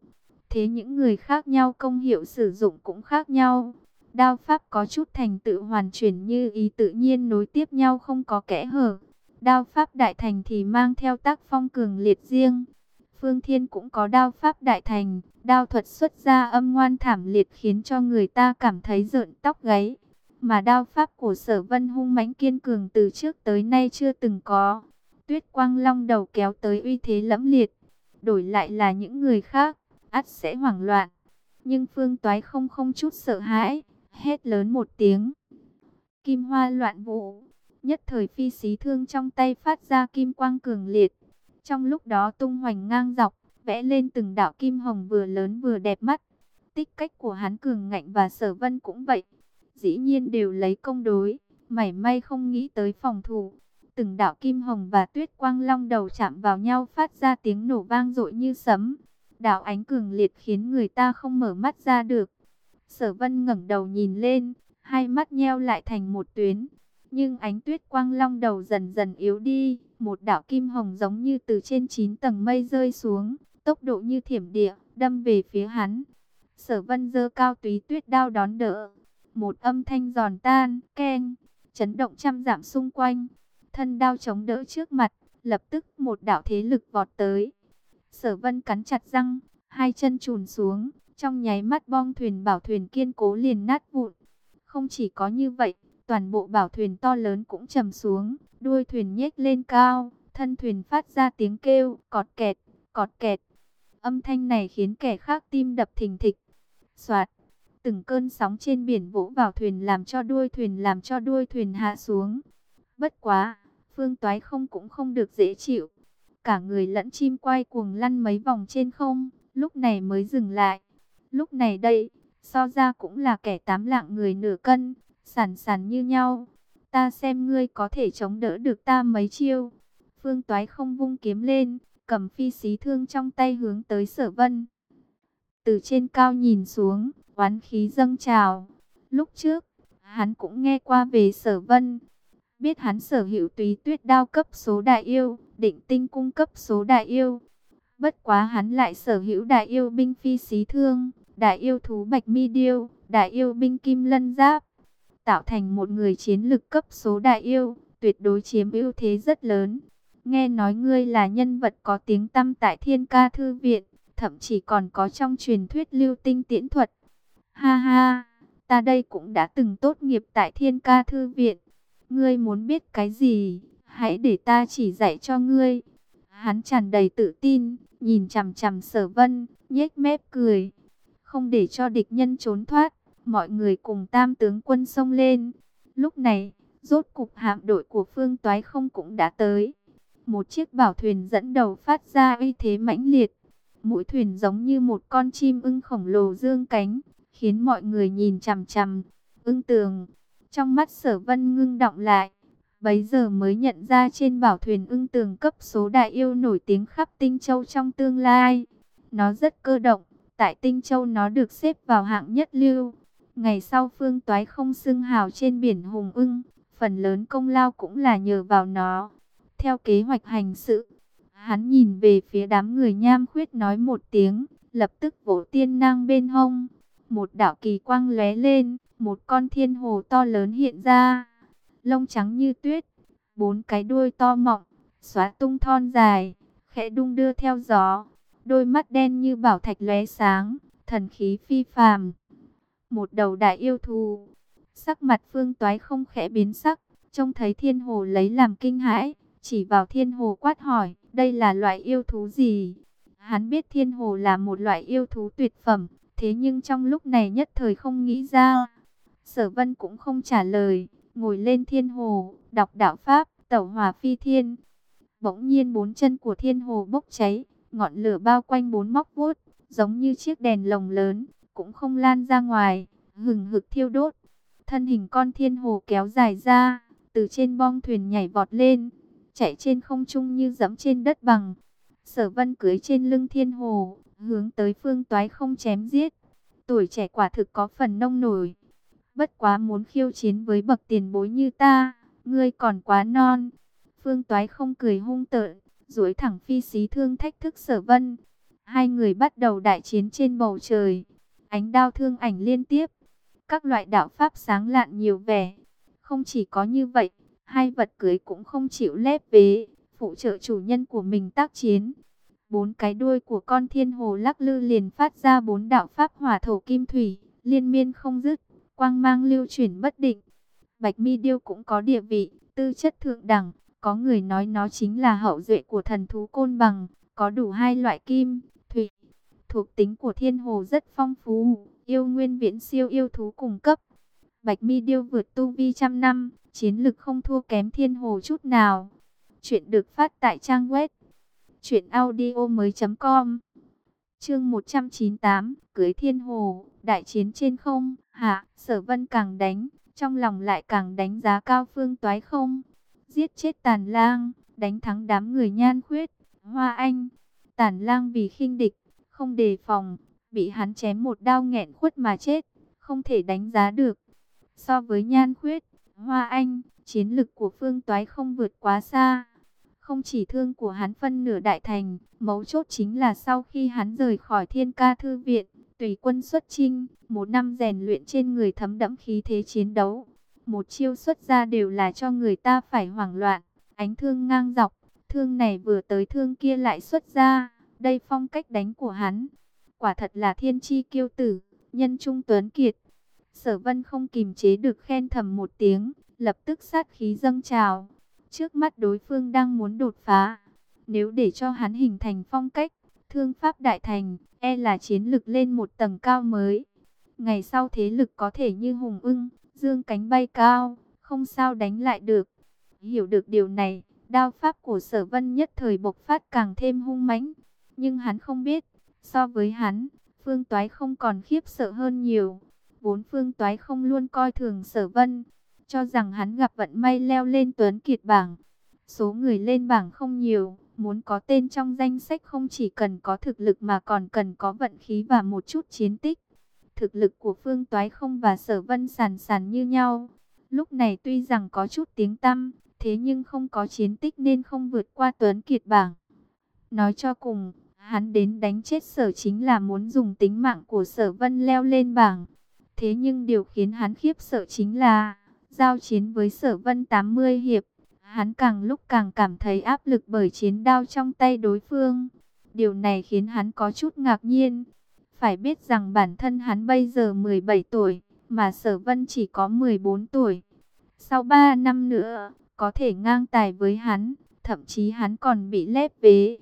Thế những người khác nhau công hiệu sử dụng cũng khác nhau. Đao pháp có chút thành tựu hoàn chuyển như ý tự nhiên nối tiếp nhau không có kẽ hở. Đao pháp đại thành thì mang theo tác phong cường liệt riêng. Phương Thiên cũng có đao pháp đại thành, đao thuật xuất ra âm ngoan thảm liệt khiến cho người ta cảm thấy rợn tóc gáy. Mà đao pháp của sở vân hung mãnh kiên cường từ trước tới nay chưa từng có. Tuyết quang long đầu kéo tới uy thế lẫm liệt, đổi lại là những người khác, ắt sẽ hoảng loạn. Nhưng phương toái không không chút sợ hãi, hét lớn một tiếng. Kim hoa loạn vũ, nhất thời phi xí thương trong tay phát ra kim quang cường liệt. Trong lúc đó tung hoành ngang dọc, vẽ lên từng đạo kim hồng vừa lớn vừa đẹp mắt. Tích cách của hắn cường ngạnh và sở vân cũng vậy. Dĩ nhiên đều lấy công đối, mảy may không nghĩ tới phòng thủ. Từng đạo kim hồng và tuyết quang long đầu chạm vào nhau phát ra tiếng nổ vang dội như sấm. Đạo ánh cường liệt khiến người ta không mở mắt ra được. Sở vân ngẩng đầu nhìn lên, hai mắt nheo lại thành một tuyến. Nhưng ánh tuyết quang long đầu dần dần yếu đi, một đạo kim hồng giống như từ trên chín tầng mây rơi xuống, tốc độ như thiểm địa, đâm về phía hắn. Sở vân dơ cao túy tuyết đao đón đỡ. Một âm thanh giòn tan, keng, chấn động trăm giảm xung quanh. Thân đao chống đỡ trước mặt, lập tức một đạo thế lực vọt tới. Sở vân cắn chặt răng, hai chân trùn xuống, trong nháy mắt bong thuyền bảo thuyền kiên cố liền nát vụn. Không chỉ có như vậy, toàn bộ bảo thuyền to lớn cũng trầm xuống, đuôi thuyền nhếch lên cao, thân thuyền phát ra tiếng kêu, cọt kẹt, cọt kẹt. Âm thanh này khiến kẻ khác tim đập thình thịch. Soạt, từng cơn sóng trên biển vỗ vào thuyền làm cho đuôi thuyền làm cho đuôi thuyền hạ xuống. Bất quá, phương toái không cũng không được dễ chịu. Cả người lẫn chim quay cuồng lăn mấy vòng trên không, lúc này mới dừng lại. Lúc này đây, so ra cũng là kẻ tám lạng người nửa cân, sản sàn như nhau. Ta xem ngươi có thể chống đỡ được ta mấy chiêu. Phương Toái không vung kiếm lên, cầm phi xí thương trong tay hướng tới sở vân. Từ trên cao nhìn xuống, oán khí dâng trào. Lúc trước, hắn cũng nghe qua về sở vân. Biết hắn sở hữu túy tuyết đao cấp số đại yêu, định tinh cung cấp số đại yêu. Bất quá hắn lại sở hữu đại yêu binh phi xí thương, đại yêu thú bạch mi điêu, đại yêu binh kim lân giáp. Tạo thành một người chiến lực cấp số đại yêu, tuyệt đối chiếm ưu thế rất lớn. Nghe nói ngươi là nhân vật có tiếng tăm tại thiên ca thư viện, thậm chí còn có trong truyền thuyết lưu tinh tiễn thuật. Ha ha, ta đây cũng đã từng tốt nghiệp tại thiên ca thư viện. Ngươi muốn biết cái gì, hãy để ta chỉ dạy cho ngươi. Hắn tràn đầy tự tin, nhìn chằm chằm sở vân, nhếch mép cười. Không để cho địch nhân trốn thoát, mọi người cùng tam tướng quân xông lên. Lúc này, rốt cục hạm đội của phương toái không cũng đã tới. Một chiếc bảo thuyền dẫn đầu phát ra uy thế mãnh liệt. Mũi thuyền giống như một con chim ưng khổng lồ dương cánh, khiến mọi người nhìn chằm chằm. Ưng tường, trong mắt sở vân ngưng động lại. Bấy giờ mới nhận ra trên bảo thuyền ưng tường cấp số đại yêu nổi tiếng khắp Tinh Châu trong tương lai. Nó rất cơ động, tại Tinh Châu nó được xếp vào hạng nhất lưu. Ngày sau phương toái không xưng hào trên biển hùng ưng, phần lớn công lao cũng là nhờ vào nó. Theo kế hoạch hành sự, hắn nhìn về phía đám người nham khuyết nói một tiếng, lập tức vỗ tiên năng bên hông. Một đạo kỳ quang lóe lên, một con thiên hồ to lớn hiện ra, lông trắng như tuyết, bốn cái đuôi to mọng, xóa tung thon dài, khẽ đung đưa theo gió, đôi mắt đen như bảo thạch lóe sáng, thần khí phi phàm. Một đầu đại yêu thù, sắc mặt phương toái không khẽ biến sắc, trông thấy thiên hồ lấy làm kinh hãi, chỉ vào thiên hồ quát hỏi, đây là loại yêu thú gì? Hắn biết thiên hồ là một loại yêu thú tuyệt phẩm, thế nhưng trong lúc này nhất thời không nghĩ ra. Sở vân cũng không trả lời, ngồi lên thiên hồ, đọc đạo pháp, tẩu hòa phi thiên. Bỗng nhiên bốn chân của thiên hồ bốc cháy, ngọn lửa bao quanh bốn móc vuốt, giống như chiếc đèn lồng lớn, cũng không lan ra ngoài. hừng hực thiêu đốt. Thân hình con thiên hồ kéo dài ra, từ trên bong thuyền nhảy vọt lên, chạy trên không trung như dẫm trên đất bằng. Sở vân cưới trên lưng thiên hồ, hướng tới phương toái không chém giết. Tuổi trẻ quả thực có phần nông nổi. Bất quá muốn khiêu chiến với bậc tiền bối như ta, ngươi còn quá non. Phương toái không cười hung tợn, duỗi thẳng phi xí thương thách thức sở vân. Hai người bắt đầu đại chiến trên bầu trời. Ánh đao thương ảnh liên tiếp. Các loại đạo pháp sáng lạn nhiều vẻ. Không chỉ có như vậy, hai vật cưới cũng không chịu lép vế, phụ trợ chủ nhân của mình tác chiến. Bốn cái đuôi của con thiên hồ lắc lư liền phát ra bốn đạo pháp hỏa thổ kim thủy, liên miên không dứt, quang mang lưu chuyển bất định. Bạch mi điêu cũng có địa vị, tư chất thượng đẳng, có người nói nó chính là hậu duệ của thần thú côn bằng, có đủ hai loại kim, thủy. Thuộc tính của thiên hồ rất phong phú, yêu nguyên viễn siêu yêu thú cùng cấp. Bạch mi điêu vượt tu vi trăm năm, chiến lực không thua kém thiên hồ chút nào. Chuyện được phát tại trang web truyệnaudiomoi.com. Chương 198, cưới thiên hồ, đại chiến trên không, hạ, Sở Vân càng đánh, trong lòng lại càng đánh giá cao Phương Toái không. Giết chết Tàn Lang, đánh thắng đám người Nhan Khuyết, Hoa Anh. Tàn Lang vì khinh địch, không đề phòng, bị hắn chém một đao nghẹn khuất mà chết, không thể đánh giá được. So với Nhan Khuyết, Hoa Anh, chiến lực của Phương Toái không vượt quá xa. Không chỉ thương của hắn phân nửa đại thành, mấu chốt chính là sau khi hắn rời khỏi thiên ca thư viện, tùy quân xuất chinh, một năm rèn luyện trên người thấm đẫm khí thế chiến đấu. Một chiêu xuất ra đều là cho người ta phải hoảng loạn, ánh thương ngang dọc, thương này vừa tới thương kia lại xuất ra, đây phong cách đánh của hắn. Quả thật là thiên chi kiêu tử, nhân trung tuấn kiệt. Sở vân không kìm chế được khen thầm một tiếng, lập tức sát khí dâng trào. Trước mắt đối phương đang muốn đột phá. Nếu để cho hắn hình thành phong cách, thương pháp đại thành, e là chiến lực lên một tầng cao mới. Ngày sau thế lực có thể như hùng ưng, dương cánh bay cao, không sao đánh lại được. Hiểu được điều này, đao pháp của sở vân nhất thời bộc phát càng thêm hung mãnh. Nhưng hắn không biết, so với hắn, phương toái không còn khiếp sợ hơn nhiều. Vốn phương toái không luôn coi thường sở vân, cho rằng hắn gặp vận may leo lên tuấn kiệt bảng. Số người lên bảng không nhiều, muốn có tên trong danh sách không chỉ cần có thực lực mà còn cần có vận khí và một chút chiến tích. Thực lực của Phương Toái không và Sở Vân sàn sàn như nhau. Lúc này tuy rằng có chút tiếng tăm, thế nhưng không có chiến tích nên không vượt qua tuấn kiệt bảng. Nói cho cùng, hắn đến đánh chết Sở chính là muốn dùng tính mạng của Sở Vân leo lên bảng. Thế nhưng điều khiến hắn khiếp sợ chính là Giao chiến với sở vân 80 hiệp, hắn càng lúc càng cảm thấy áp lực bởi chiến đao trong tay đối phương. Điều này khiến hắn có chút ngạc nhiên. Phải biết rằng bản thân hắn bây giờ 17 tuổi, mà sở vân chỉ có 14 tuổi. Sau 3 năm nữa, có thể ngang tài với hắn, thậm chí hắn còn bị lép vế.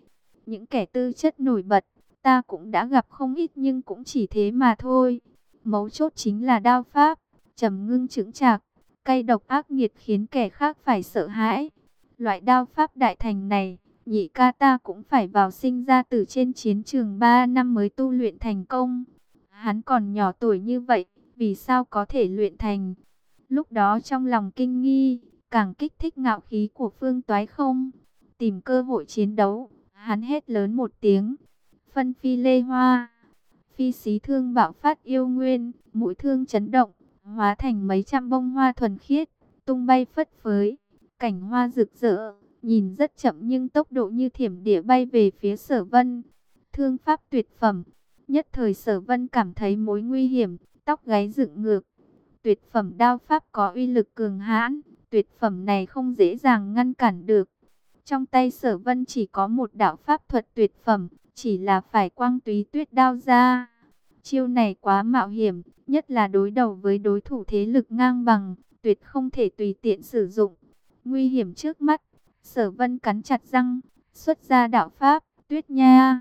Những kẻ tư chất nổi bật, ta cũng đã gặp không ít nhưng cũng chỉ thế mà thôi. Mấu chốt chính là đao pháp, trầm ngưng chứng chạc, cay độc ác nghiệt khiến kẻ khác phải sợ hãi. Loại đao pháp đại thành này, nhị ca ta cũng phải vào sinh ra từ trên chiến trường 3 năm mới tu luyện thành công. Hắn còn nhỏ tuổi như vậy, vì sao có thể luyện thành? Lúc đó trong lòng kinh nghi, càng kích thích ngạo khí của phương toái không. Tìm cơ hội chiến đấu, hắn hét lớn một tiếng. Phân phi lê hoa, phi xí thương bạo phát yêu nguyên, mũi thương chấn động, hóa thành mấy trăm bông hoa thuần khiết, tung bay phất phới, cảnh hoa rực rỡ, nhìn rất chậm nhưng tốc độ như thiểm địa bay về phía sở vân. Thương pháp tuyệt phẩm, nhất thời sở vân cảm thấy mối nguy hiểm, tóc gáy dựng ngược. Tuyệt phẩm đao pháp có uy lực cường hãn, tuyệt phẩm này không dễ dàng ngăn cản được. Trong tay sở vân chỉ có một đạo pháp thuật tuyệt phẩm, chỉ là phải quang túy tuyết đao ra. Chiêu này quá mạo hiểm, nhất là đối đầu với đối thủ thế lực ngang bằng, tuyệt không thể tùy tiện sử dụng. Nguy hiểm trước mắt, sở vân cắn chặt răng, xuất ra đạo pháp, tuyết nha.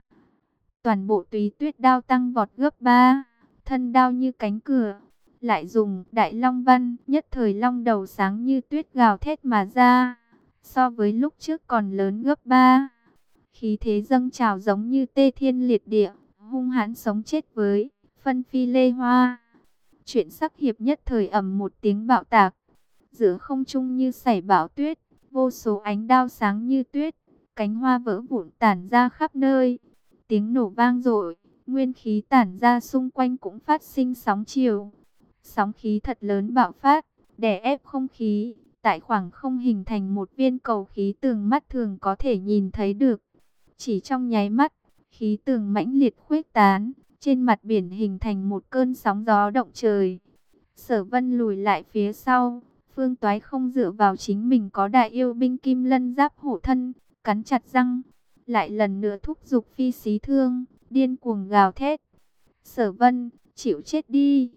Toàn bộ tùy tuyết đao tăng vọt gấp 3, thân đao như cánh cửa. Lại dùng đại long văn, nhất thời long đầu sáng như tuyết gào thét mà ra. So với lúc trước còn lớn gấp 3. Khí thế dâng trào giống như tê thiên liệt địa, hung hãn sống chết với phân phi lê hoa. Chuyện sắc hiệp nhất thời ầm một tiếng bạo tạc. Giữa không trung như sảy bão tuyết, vô số ánh đao sáng như tuyết, cánh hoa vỡ vụn tản ra khắp nơi. Tiếng nổ vang dội, nguyên khí tản ra xung quanh cũng phát sinh sóng chiều. Sóng khí thật lớn bạo phát, đè ép không khí, tại khoảng không hình thành một viên cầu khí tường mắt thường có thể nhìn thấy được. Chỉ trong nháy mắt, khí tường mãnh liệt khuếch tán, trên mặt biển hình thành một cơn sóng gió động trời. Sở vân lùi lại phía sau, phương toái không dựa vào chính mình có đại yêu binh kim lân giáp hộ thân, cắn chặt răng, lại lần nữa thúc giục phi xí thương, điên cuồng gào thét. Sở vân, chịu chết đi.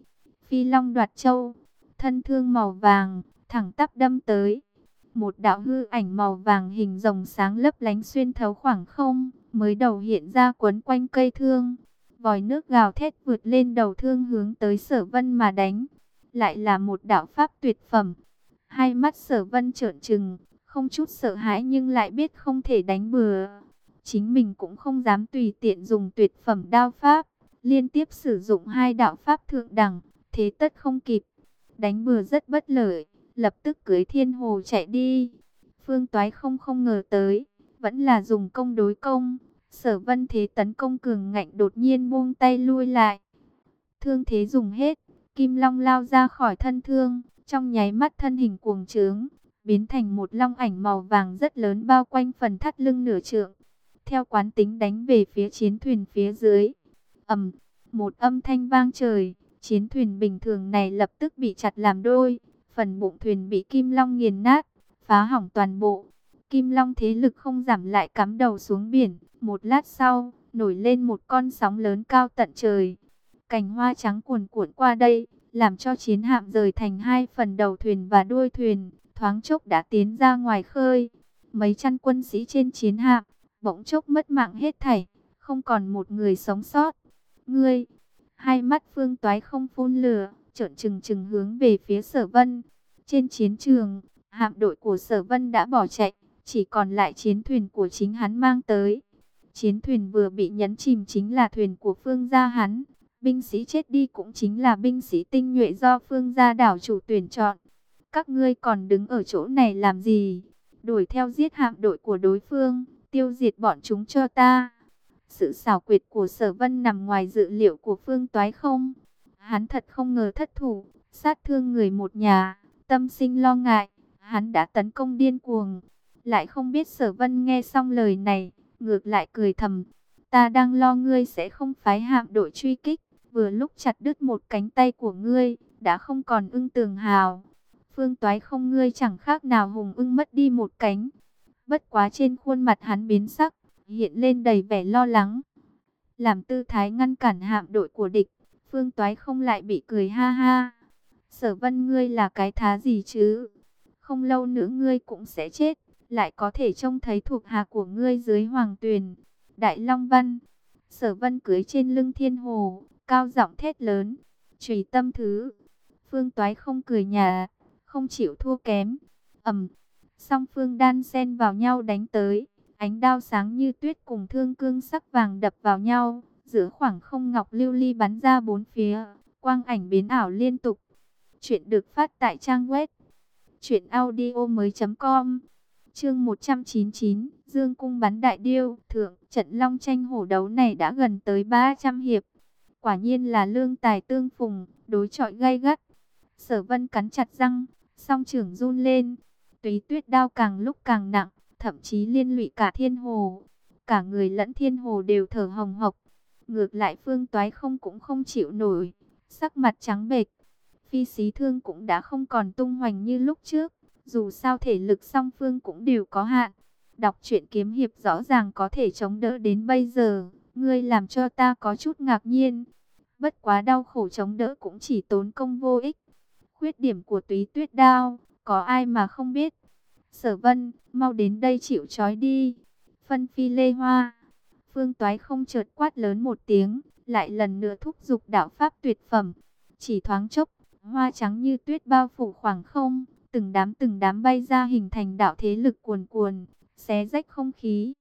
Phi long đoạt châu, thân thương màu vàng, thẳng tắp đâm tới. Một đạo hư ảnh màu vàng hình rồng sáng lấp lánh xuyên thấu khoảng không, mới đầu hiện ra quấn quanh cây thương. Vòi nước gào thét vượt lên đầu thương hướng tới sở vân mà đánh. Lại là một đạo pháp tuyệt phẩm. Hai mắt sở vân trợn trừng, không chút sợ hãi nhưng lại biết không thể đánh bừa. Chính mình cũng không dám tùy tiện dùng tuyệt phẩm đao pháp, liên tiếp sử dụng hai đạo pháp thượng đẳng, thế tất không kịp. Đánh bừa rất bất lợi, lập tức cưới thiên hồ chạy đi. Phương Toái không không ngờ tới, vẫn là dùng công đối công. Sở vân thế tấn công cường ngạnh đột nhiên buông tay lui lại. Thương thế dùng hết, Kim Long lao ra khỏi thân thương, trong nháy mắt thân hình cuồng trướng, biến thành một long ảnh màu vàng rất lớn bao quanh phần thắt lưng nửa trượng. Theo quán tính đánh về phía chiến thuyền phía dưới. ầm, một âm thanh vang trời, chiến thuyền bình thường này lập tức bị chặt làm đôi, phần bụng thuyền bị Kim Long nghiền nát, phá hỏng toàn bộ. Kim Long thế lực không giảm lại cắm đầu xuống biển, một lát sau, nổi lên một con sóng lớn cao tận trời. Cành hoa trắng cuồn cuộn qua đây, làm cho chiến hạm rời thành hai phần đầu thuyền và đuôi thuyền, thoáng chốc đã tiến ra ngoài khơi. Mấy trăm quân sĩ trên chiến hạm, bỗng chốc mất mạng hết thảy, không còn một người sống sót. Ngươi, hai mắt phương toái không phun lửa, trợn trừng trừng hướng về phía sở vân. Trên chiến trường, hạm đội của sở vân đã bỏ chạy, chỉ còn lại chiến thuyền của chính hắn mang tới. Chiến thuyền vừa bị nhấn chìm chính là thuyền của phương gia hắn. Binh sĩ chết đi cũng chính là binh sĩ tinh nhuệ do phương gia đảo chủ tuyển chọn. Các ngươi còn đứng ở chỗ này làm gì? Đuổi theo giết hạm đội của đối phương, tiêu diệt bọn chúng cho ta. Sự xảo quyệt của sở vân nằm ngoài dự liệu của phương toái không. Hắn thật không ngờ thất thủ, sát thương người một nhà, tâm sinh lo ngại. Hắn đã tấn công điên cuồng, lại không biết sở vân nghe xong lời này, ngược lại cười thầm. Ta đang lo ngươi sẽ không phái hạm đội truy kích, vừa lúc chặt đứt một cánh tay của ngươi, đã không còn ưng tường hào. Phương toái không ngươi chẳng khác nào hùng ưng mất đi một cánh. Bất quá trên khuôn mặt hắn biến sắc, hiện lên đầy vẻ lo lắng. Làm tư thái ngăn cản hạm đội của địch, phương toái không lại bị cười ha ha. Sở vân ngươi là cái thá gì chứ? Không lâu nữa ngươi cũng sẽ chết, lại có thể trông thấy thuộc hạ của ngươi dưới hoàng tuyền. Đại Long Văn, sở vân cưới trên lưng thiên hồ, cao giọng thét lớn, trùy tâm thứ. Phương toái không cười nhà, không chịu thua kém. ầm, song phương đan xen vào nhau đánh tới. Ánh đao sáng như tuyết cùng thương cương sắc vàng đập vào nhau, giữa khoảng không ngọc lưu ly bắn ra bốn phía, quang ảnh biến ảo liên tục. Chuyện được phát tại trang web chuyện audio mới com Chương 199, Dương cung bắn đại điêu, thượng, trận long tranh hổ đấu này đã gần tới 300 hiệp. Quả nhiên là lương tài tương phùng, đối trọi gay gắt. Sở Vân cắn chặt răng, song trưởng run lên, Túy Tuyết đao càng lúc càng nặng, thậm chí liên lụy cả thiên hồ. Cả người lẫn thiên hồ đều thở hồng hộc. Ngược lại phương toái không cũng không chịu nổi. Sắc mặt trắng bệch. Phi xí thương cũng đã không còn tung hoành như lúc trước. Dù sao thể lực song phương cũng đều có hạn. Đọc truyện kiếm hiệp rõ ràng có thể chống đỡ đến bây giờ. Ngươi làm cho ta có chút ngạc nhiên. Bất quá đau khổ chống đỡ cũng chỉ tốn công vô ích. Khuyết điểm của túy tuyết đao, có ai mà không biết. Sở vân, mau đến đây chịu trói đi. Phân phi lê hoa. Phương toái không chợt quát lớn một tiếng, lại lần nữa thúc giục đạo pháp tuyệt phẩm. Chỉ thoáng chốc, hoa trắng như tuyết bao phủ khoảng không, từng đám từng đám bay ra hình thành đạo thế lực cuồn cuồn, xé rách không khí.